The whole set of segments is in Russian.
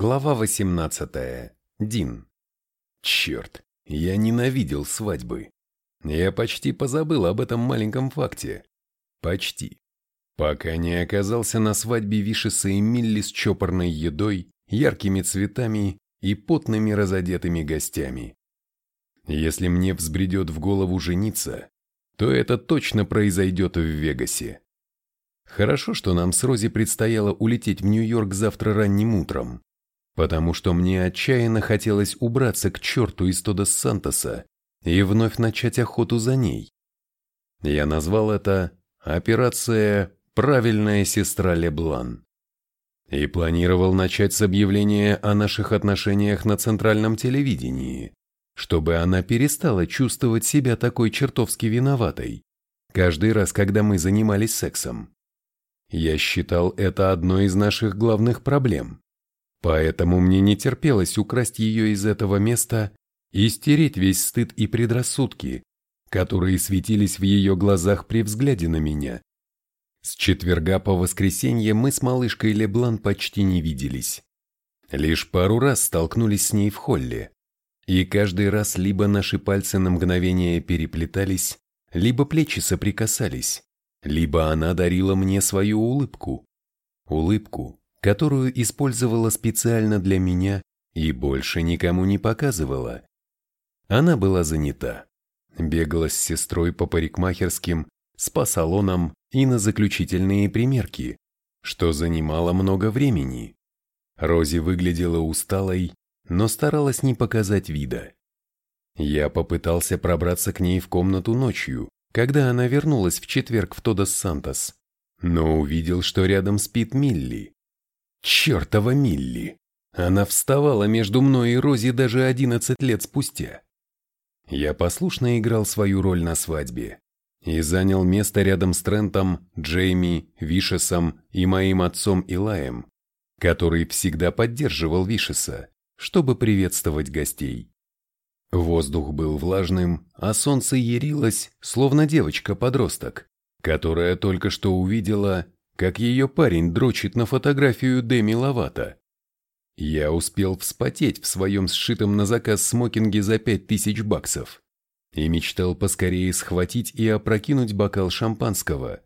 Глава 18. Дин. Черт, я ненавидел свадьбы. Я почти позабыл об этом маленьком факте. Почти. Пока не оказался на свадьбе Вишеса и Милли с чопорной едой, яркими цветами и потными разодетыми гостями. Если мне взбредет в голову жениться, то это точно произойдет в Вегасе. Хорошо, что нам с Рози предстояло улететь в Нью-Йорк завтра ранним утром потому что мне отчаянно хотелось убраться к черту из Тодос Сантоса и вновь начать охоту за ней. Я назвал это «Операция «Правильная сестра Леблан» и планировал начать с объявления о наших отношениях на центральном телевидении, чтобы она перестала чувствовать себя такой чертовски виноватой каждый раз, когда мы занимались сексом. Я считал это одной из наших главных проблем. Поэтому мне не терпелось украсть ее из этого места и стереть весь стыд и предрассудки, которые светились в ее глазах при взгляде на меня. С четверга по воскресенье мы с малышкой Леблан почти не виделись. Лишь пару раз столкнулись с ней в холле. И каждый раз либо наши пальцы на мгновение переплетались, либо плечи соприкасались, либо она дарила мне свою улыбку. Улыбку, которую использовала специально для меня и больше никому не показывала. Она была занята. Бегала с сестрой по парикмахерским, спа-салонам и на заключительные примерки, что занимало много времени. Рози выглядела усталой, но старалась не показать вида. Я попытался пробраться к ней в комнату ночью, когда она вернулась в четверг в Тодос Сантос, но увидел, что рядом спит Милли. Чертова Милли! Она вставала между мной и Рози даже одиннадцать лет спустя. Я послушно играл свою роль на свадьбе и занял место рядом с Трентом, Джейми, Вишесом и моим отцом Илаем, который всегда поддерживал Вишеса, чтобы приветствовать гостей. Воздух был влажным, а солнце ярилось, словно девочка-подросток, которая только что увидела, как ее парень дрочит на фотографию Деми Ловато. Я успел вспотеть в своем сшитом на заказ смокинге за пять тысяч баксов и мечтал поскорее схватить и опрокинуть бокал шампанского,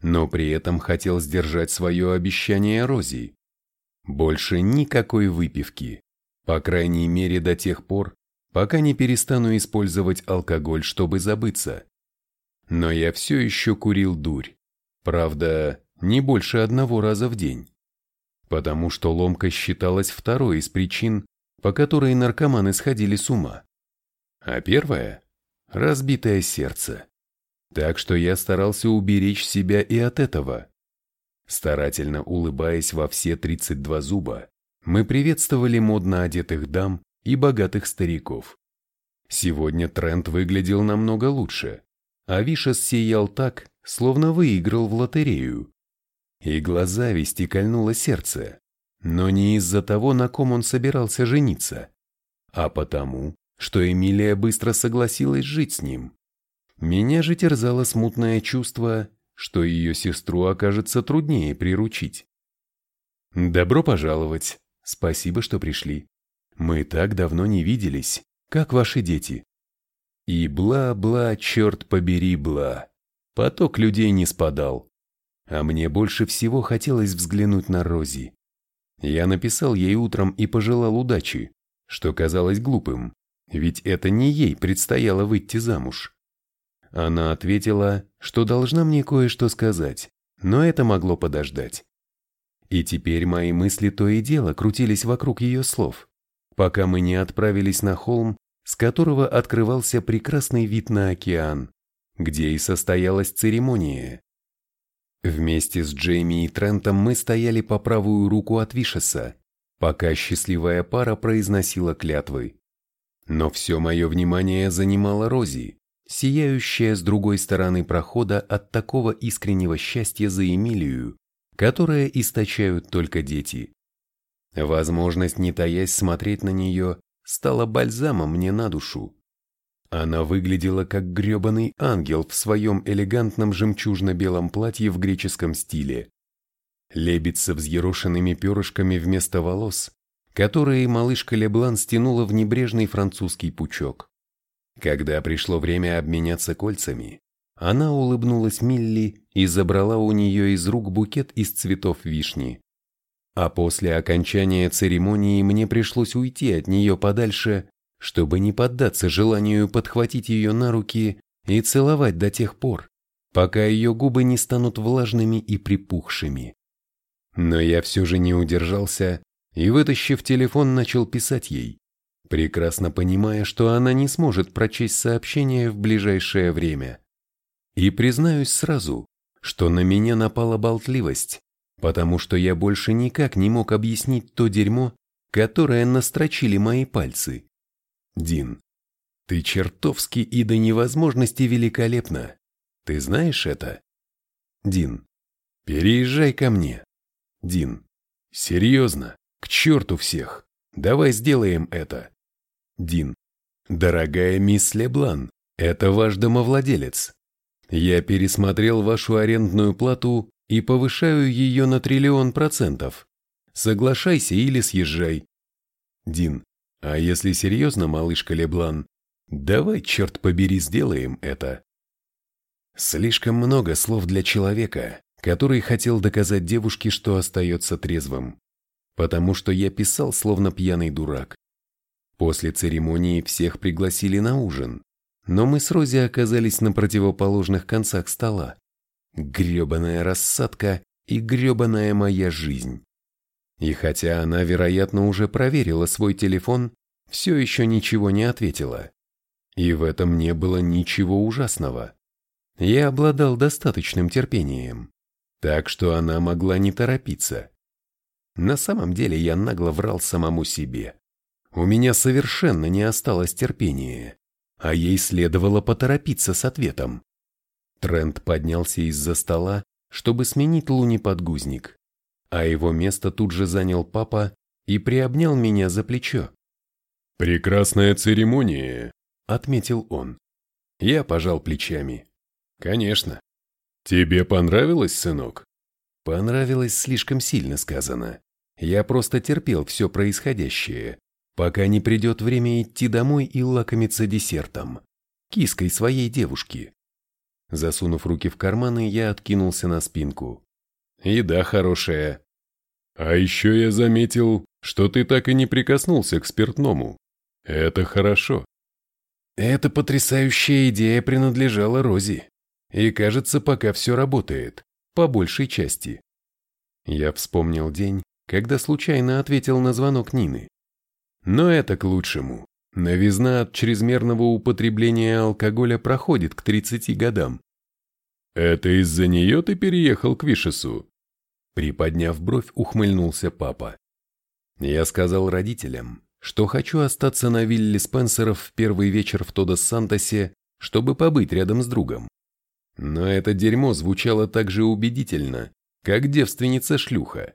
но при этом хотел сдержать свое обещание Рози. Больше никакой выпивки, по крайней мере до тех пор, пока не перестану использовать алкоголь, чтобы забыться. Но я все еще курил дурь. Правда, не больше одного раза в день. Потому что ломка считалась второй из причин, по которой наркоманы сходили с ума. А первая – разбитое сердце. Так что я старался уберечь себя и от этого. Старательно улыбаясь во все 32 зуба, мы приветствовали модно одетых дам и богатых стариков. Сегодня тренд выглядел намного лучше, а Вишес сиял так, словно выиграл в лотерею и глаза вести кольнуло сердце, но не из-за того, на ком он собирался жениться, а потому, что Эмилия быстро согласилась жить с ним. Меня же терзало смутное чувство, что ее сестру окажется труднее приручить. «Добро пожаловать. Спасибо, что пришли. Мы так давно не виделись. Как ваши дети?» И бла-бла, черт побери, бла. Поток людей не спадал. А мне больше всего хотелось взглянуть на Рози. Я написал ей утром и пожелал удачи, что казалось глупым, ведь это не ей предстояло выйти замуж. Она ответила, что должна мне кое-что сказать, но это могло подождать. И теперь мои мысли то и дело крутились вокруг ее слов, пока мы не отправились на холм, с которого открывался прекрасный вид на океан, где и состоялась церемония. Вместе с Джейми и Трентом мы стояли по правую руку от Вишеса, пока счастливая пара произносила клятвы. Но все мое внимание занимала Рози, сияющая с другой стороны прохода от такого искреннего счастья за Эмилию, которое источают только дети. Возможность, не таясь смотреть на нее, стала бальзамом мне на душу. Она выглядела как грёбаный ангел в своем элегантном жемчужно-белом платье в греческом стиле. Лебедь со взъерошенными перышками вместо волос, которые малышка Леблан стянула в небрежный французский пучок. Когда пришло время обменяться кольцами, она улыбнулась Милли и забрала у нее из рук букет из цветов вишни. А после окончания церемонии мне пришлось уйти от нее подальше, чтобы не поддаться желанию подхватить ее на руки и целовать до тех пор, пока ее губы не станут влажными и припухшими. Но я все же не удержался и, вытащив телефон, начал писать ей, прекрасно понимая, что она не сможет прочесть сообщение в ближайшее время. И признаюсь сразу, что на меня напала болтливость, потому что я больше никак не мог объяснить то дерьмо, которое настрочили мои пальцы. Дин, ты чертовски и до невозможности великолепна. Ты знаешь это? Дин, переезжай ко мне. Дин, серьезно, к черту всех. Давай сделаем это. Дин, дорогая мисс Леблан, это ваш домовладелец. Я пересмотрел вашу арендную плату и повышаю ее на триллион процентов. Соглашайся или съезжай. Дин, а если серьезно, малышка Леблан, давай, черт побери, сделаем это. Слишком много слов для человека, который хотел доказать девушке, что остается трезвым. Потому что я писал, словно пьяный дурак. После церемонии всех пригласили на ужин но мы с Рози оказались на противоположных концах стола. Гребаная рассадка и гребаная моя жизнь. И хотя она, вероятно, уже проверила свой телефон, все еще ничего не ответила. И в этом не было ничего ужасного. Я обладал достаточным терпением, так что она могла не торопиться. На самом деле я нагло врал самому себе. У меня совершенно не осталось терпения а ей следовало поторопиться с ответом. Трент поднялся из-за стола, чтобы сменить Луни подгузник, а его место тут же занял папа и приобнял меня за плечо. «Прекрасная церемония», — отметил он. Я пожал плечами. «Конечно». «Тебе понравилось, сынок?» Понравилось слишком сильно сказано. Я просто терпел все происходящее, пока не придет время идти домой и лакомиться десертом, киской своей девушки. Засунув руки в карманы, я откинулся на спинку. Еда хорошая. А еще я заметил, что ты так и не прикоснулся к спиртному. Это хорошо. Эта потрясающая идея принадлежала Рози. И кажется, пока все работает, по большей части. Я вспомнил день, когда случайно ответил на звонок Нины. Но это к лучшему. Новизна от чрезмерного употребления алкоголя проходит к 30 годам. «Это из-за нее ты переехал к Вишесу?» Приподняв бровь, ухмыльнулся папа. Я сказал родителям, что хочу остаться на вилле Спенсеров в первый вечер в Тодос-Сантосе, чтобы побыть рядом с другом. Но это дерьмо звучало так же убедительно, как девственница-шлюха.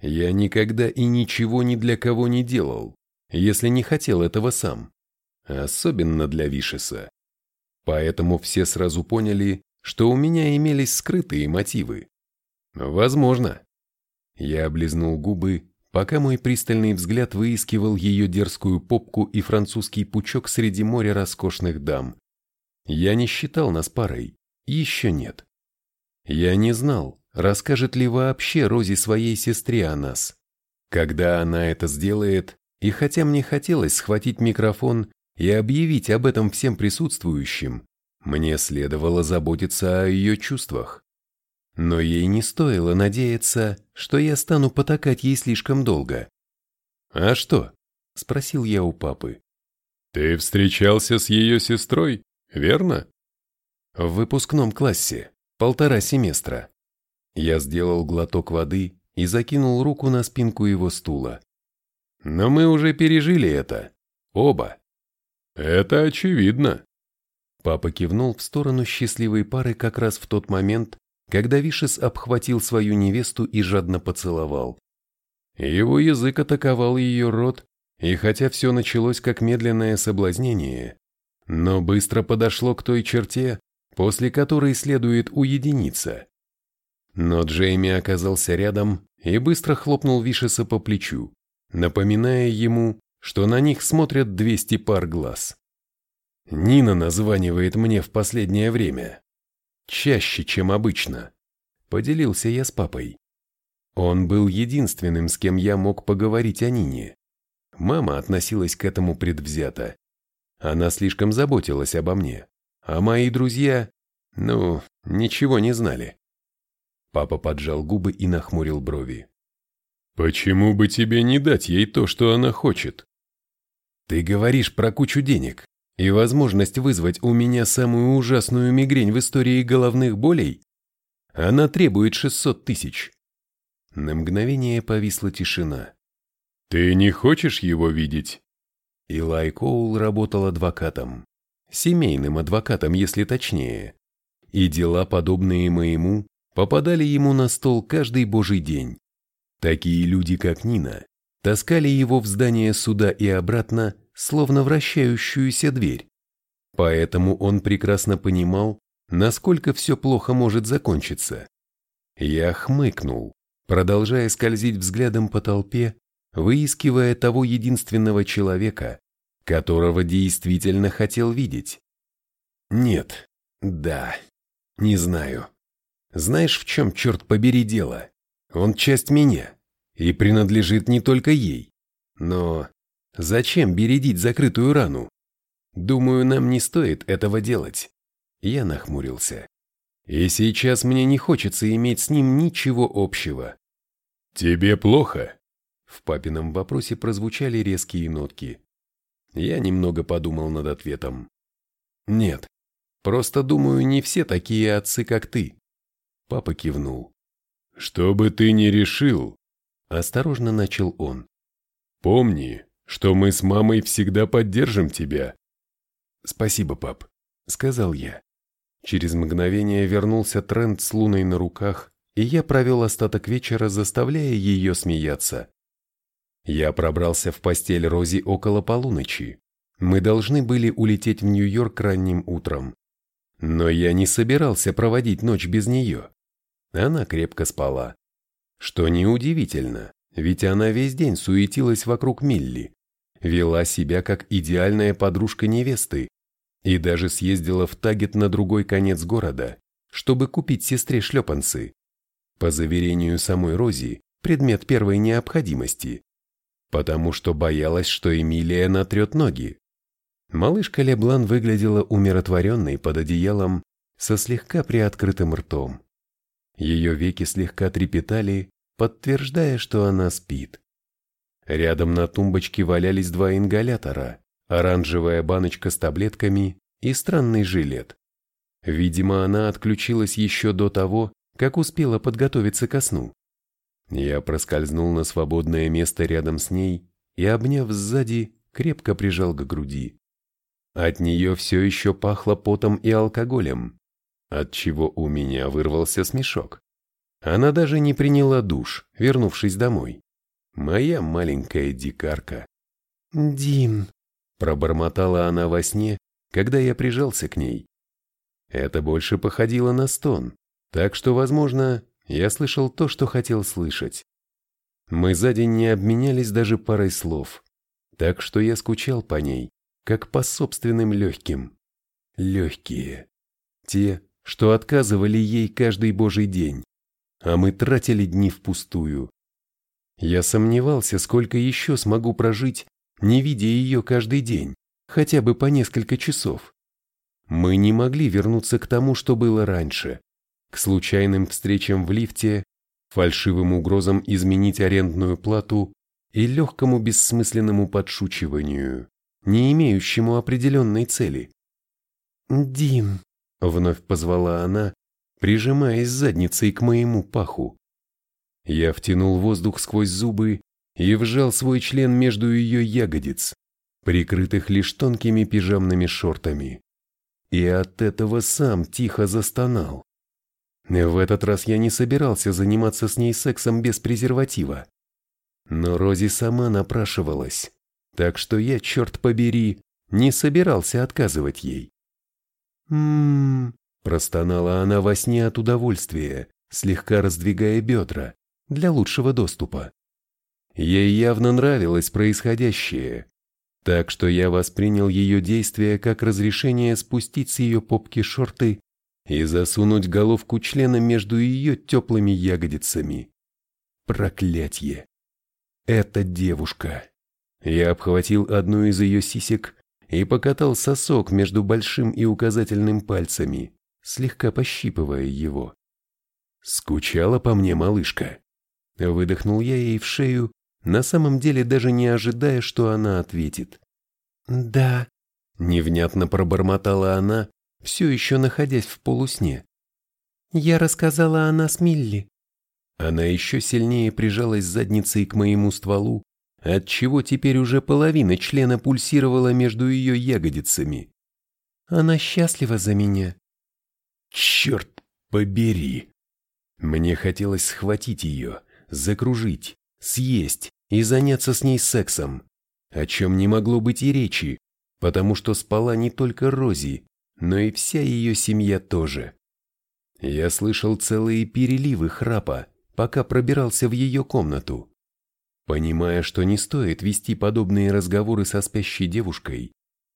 Я никогда и ничего ни для кого не делал, если не хотел этого сам, особенно для Вишеса. Поэтому все сразу поняли, что у меня имелись скрытые мотивы. Возможно. Я облизнул губы, пока мой пристальный взгляд выискивал ее дерзкую попку и французский пучок среди моря роскошных дам. Я не считал нас парой, еще нет. Я не знал, расскажет ли вообще Рози своей сестре о нас. Когда она это сделает, и хотя мне хотелось схватить микрофон и объявить об этом всем присутствующим, мне следовало заботиться о ее чувствах. Но ей не стоило надеяться, что я стану потакать ей слишком долго. «А что?» – спросил я у папы. «Ты встречался с ее сестрой, верно?» «В выпускном классе, полтора семестра». Я сделал глоток воды и закинул руку на спинку его стула. Но мы уже пережили это. Оба. Это очевидно. Папа кивнул в сторону счастливой пары как раз в тот момент, когда Вишес обхватил свою невесту и жадно поцеловал. Его язык атаковал ее рот, и хотя все началось как медленное соблазнение, но быстро подошло к той черте, после которой следует уединиться. Но Джейми оказался рядом и быстро хлопнул Вишеса по плечу. напоминая ему, что на них смотрят 200 пар глаз. Нина названивает мне в последнее время. Чаще, чем обычно. Поделился я с папой. Он был единственным, с кем я мог поговорить о Нине. Мама относилась к этому предвзято. Она слишком заботилась обо мне, а мои друзья, ну, ничего не знали. Папа поджал губы и нахмурил брови. «Почему бы тебе не дать ей то, что она хочет?» «Ты говоришь про кучу денег и возможность вызвать у меня самую ужасную мигрень в истории головных болей? Она требует 600 тысяч». На мгновение повисла тишина. «Ты не хочешь его видеть?» Илай Коул работал адвокатом. Семейным адвокатом, если точнее. И дела, подобные моему, попадали ему на стол каждый божий день. Такие люди, как Нина, таскали его в здание суда и обратно, словно вращающуюся дверь. Поэтому он прекрасно понимал, насколько все плохо может закончиться. Я хмыкнул, продолжая скользить взглядом по толпе, выискивая того единственного человека, которого действительно хотел видеть. Нет, да, не знаю. Знаешь, в чем, черт побери, дело? Он часть меня и принадлежит не только ей. Но зачем бередить закрытую рану? Думаю, нам не стоит этого делать. Я нахмурился. И сейчас мне не хочется иметь с ним ничего общего. «Тебе плохо?» В папином вопросе прозвучали резкие нотки. Я немного подумал над ответом. «Нет, просто думаю, не все такие отцы, как ты». Папа кивнул. «Что бы ты ни решил», — осторожно начал он. «Помни, что мы с мамой всегда поддержим тебя». «Спасибо, пап», — сказал я. Через мгновение вернулся Трент с луной на руках, и я провел остаток вечера, заставляя ее смеяться. Я пробрался в постель Рози около полуночи. Мы должны были улететь в Нью-Йорк ранним утром. Но я не собирался проводить ночь без нее. Она крепко спала. Что неудивительно, ведь она весь день суетилась вокруг Милли, вела себя как идеальная подружка невесты и даже съездила в Тагет на другой конец города, чтобы купить сестре шлепанцы. По заверению самой Рози, предмет первой необходимости потому что боялась, что Эмилия натрет ноги. Малышка Леблан выглядела умиротворенной под одеялом со слегка приоткрытым ртом. Ее веки слегка трепетали, подтверждая, что она спит. Рядом на тумбочке валялись два ингалятора, оранжевая баночка с таблетками и странный жилет. Видимо, она отключилась еще до того, как успела подготовиться ко сну. Я проскользнул на свободное место рядом с ней и, обняв сзади, крепко прижал к груди. От нее все еще пахло потом и алкоголем, от чего у меня вырвался смешок. Она даже не приняла душ, вернувшись домой. Моя маленькая дикарка. «Дин», — пробормотала она во сне, когда я прижался к ней. Это больше походило на стон, так что, возможно, я слышал то, что хотел слышать. Мы за день не обменялись даже парой слов, так что я скучал по ней, как по собственным легким. Легкие. Те, что отказывали ей каждый божий день, а мы тратили дни впустую. Я сомневался, сколько еще смогу прожить, не видя ее каждый день, хотя бы по несколько часов. Мы не могли вернуться к тому, что было раньше к случайным встречам в лифте, фальшивым угрозам изменить арендную плату и легкому бессмысленному подшучиванию, не имеющему определенной цели. «Дин», — вновь позвала она, прижимаясь задницей к моему паху. Я втянул воздух сквозь зубы и вжал свой член между ее ягодиц, прикрытых лишь тонкими пижамными шортами. И от этого сам тихо застонал. В этот раз я не собирался заниматься с ней сексом без презерватива. Но Рози сама напрашивалась, так что я, черт побери, не собирался отказывать ей. «М-м-м», простонала она во сне от удовольствия, слегка раздвигая бедра, для лучшего доступа. Ей явно нравилось происходящее, так что я воспринял ее действия как разрешение спустить с ее попки шорты и засунуть головку члена между ее теплыми ягодицами. Проклятье! Это девушка. Я обхватил одну из ее сисек и покатал сосок между большим и указательным пальцами, слегка пощипывая его. «Скучала по мне малышка?» Выдохнул я ей в шею, на самом деле даже не ожидая, что она ответит. «Да», — невнятно пробормотала она, все еще находясь в полусне. «Я рассказала о нас Милли». Она еще сильнее прижалась задницей к моему стволу, отчего теперь уже половина члена пульсировала между ее ягодицами. Она счастлива за меня. Черт побери! Мне хотелось схватить ее, закружить, съесть и заняться с ней сексом, о чем не могло быть и речи, потому что спала не только Рози, но и вся ее семья тоже. Я слышал целые переливы храпа, пока пробирался в ее комнату. Понимая, что не стоит вести подобные разговоры со спящей девушкой,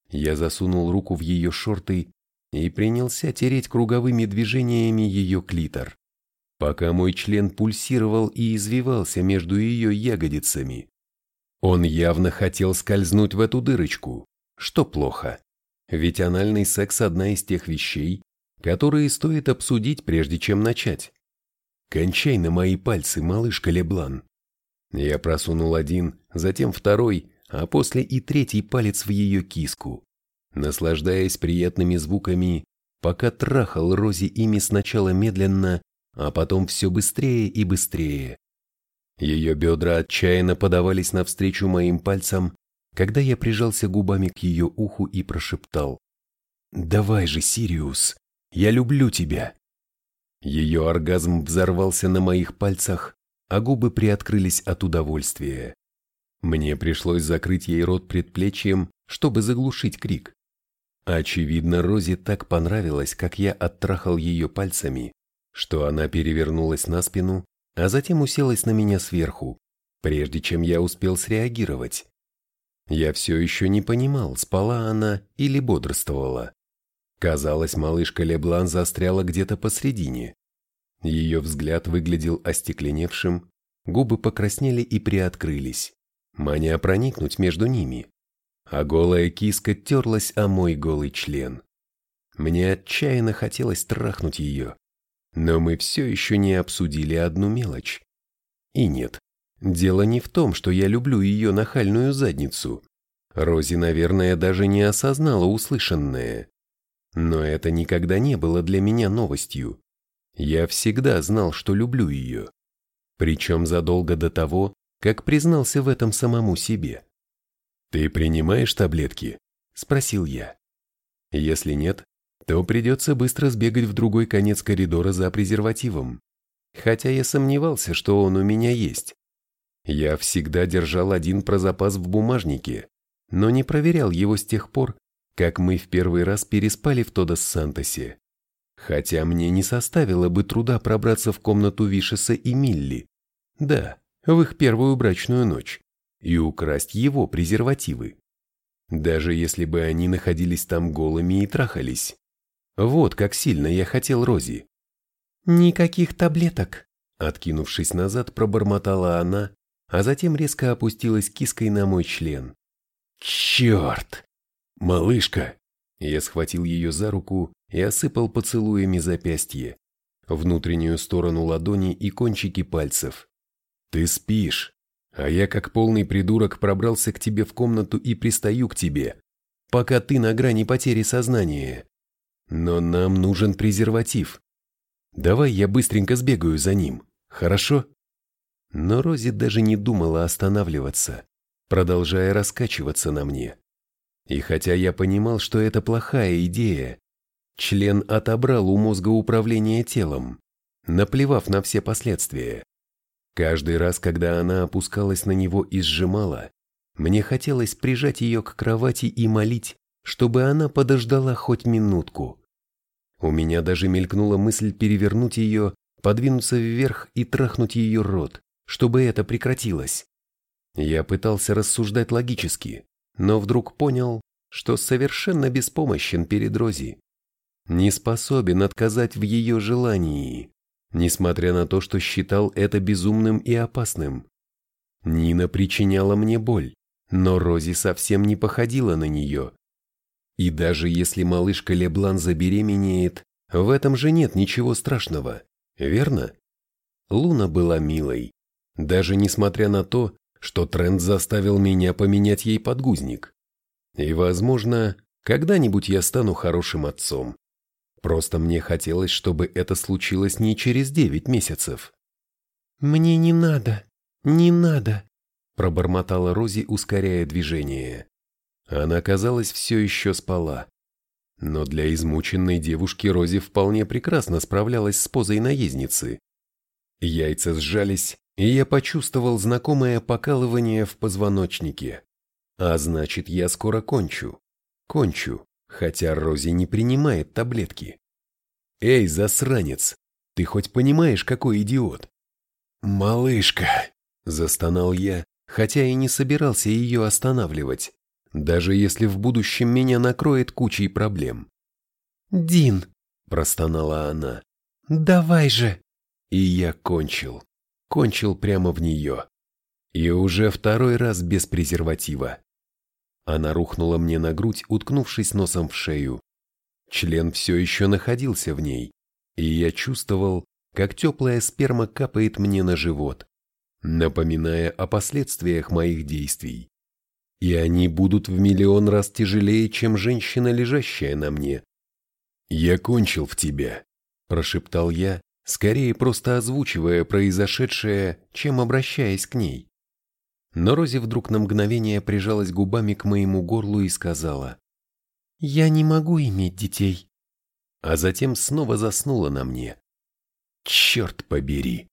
я засунул руку в ее шорты и принялся тереть круговыми движениями ее клитор, пока мой член пульсировал и извивался между ее ягодицами. Он явно хотел скользнуть в эту дырочку, что плохо, ведь анальный секс – одна из тех вещей, которые стоит обсудить, прежде чем начать. Кончай на мои пальцы, малышка Леблан. Я просунул один, затем второй, а после и третий палец в ее киску, наслаждаясь приятными звуками, пока трахал Рози ими сначала медленно, а потом все быстрее и быстрее. Ее бедра отчаянно подавались навстречу моим пальцам, когда я прижался губами к ее уху и прошептал «Давай же, Сириус, я люблю тебя!» Ее оргазм взорвался на моих пальцах, а губы приоткрылись от удовольствия. Мне пришлось закрыть ей рот предплечьем, чтобы заглушить крик. Очевидно, Розе так понравилось, как я оттрахал ее пальцами, что она перевернулась на спину, а затем уселась на меня сверху, прежде чем я успел среагировать. Я все еще не понимал, спала она или бодрствовала. Казалось, малышка Леблан застряла где-то посредине. Ее взгляд выглядел остекленевшим, губы покраснели и приоткрылись, маня проникнуть между ними, а голая киска терлась о мой голый член. Мне отчаянно хотелось трахнуть ее, но мы все еще не обсудили одну мелочь. И нет, дело не в том, что я люблю ее нахальную задницу. Рози, наверное, даже не осознала услышанное. Но это никогда не было для меня новостью. Я всегда знал, что люблю ее. Причем задолго до того, как признался в этом самому себе. «Ты принимаешь таблетки?» – спросил я. Если нет, то придется быстро сбегать в другой конец коридора за презервативом. Хотя я сомневался, что он у меня есть. Я всегда держал один про запас в бумажнике, но не проверял его с тех пор, как мы в первый раз переспали в Тодос-Сантосе. Хотя мне не составило бы труда пробраться в комнату Вишеса и Милли. Да, в их первую брачную ночь. И украсть его презервативы. Даже если бы они находились там голыми и трахались. Вот как сильно я хотел Рози. «Никаких таблеток», — откинувшись назад, пробормотала она, а затем резко опустилась киской на мой член. «Черт! Малышка!» Я схватил ее за руку и осыпал поцелуями запястье, внутреннюю сторону ладони и кончики пальцев. «Ты спишь, а я как полный придурок пробрался к тебе в комнату и пристаю к тебе, пока ты на грани потери сознания. Но нам нужен презерватив. Давай я быстренько сбегаю за ним, хорошо?» Но Рози даже не думала останавливаться, продолжая раскачиваться на мне. И хотя я понимал, что это плохая идея, член отобрал у мозга управление телом, наплевав на все последствия. Каждый раз, когда она опускалась на него и сжимала, мне хотелось прижать ее к кровати и молить, чтобы она подождала хоть минутку. У меня даже мелькнула мысль перевернуть ее, подвинуться вверх и трахнуть ее рот, чтобы это прекратилось. Я пытался рассуждать логически, но вдруг понял, что совершенно беспомощен перед Рози. Не способен отказать в ее желании, несмотря на то, что считал это безумным и опасным. Нина причиняла мне боль, но Рози совсем не походила на нее. И даже если малышка Леблан забеременеет, в этом же нет ничего страшного, верно? Луна была милой, даже несмотря на то, что тренд заставил меня поменять ей подгузник. И, возможно, когда-нибудь я стану хорошим отцом. Просто мне хотелось, чтобы это случилось не через девять месяцев. «Мне не надо, не надо», – пробормотала Рози, ускоряя движение. Она, казалось, все еще спала. Но для измученной девушки Рози вполне прекрасно справлялась с позой наездницы. Яйца сжались, и я почувствовал знакомое покалывание в позвоночнике. А значит, я скоро кончу. Кончу, хотя Рози не принимает таблетки. Эй, засранец, ты хоть понимаешь, какой идиот? Малышка, застонал я, хотя и не собирался ее останавливать, даже если в будущем меня накроет кучей проблем. «Дин!» – простонала она. «Давай же!» И я кончил. Кончил прямо в нее. И уже второй раз без презерватива. Она рухнула мне на грудь, уткнувшись носом в шею. Член все еще находился в ней, и я чувствовал, как теплая сперма капает мне на живот, напоминая о последствиях моих действий. И они будут в миллион раз тяжелее, чем женщина, лежащая на мне. «Я кончил в тебя», – прошептал я, скорее просто озвучивая произошедшее, чем обращаясь к ней. Но Рози вдруг на мгновение прижалась губами к моему горлу и сказала «Я не могу иметь детей». А затем снова заснула на мне. Черт побери!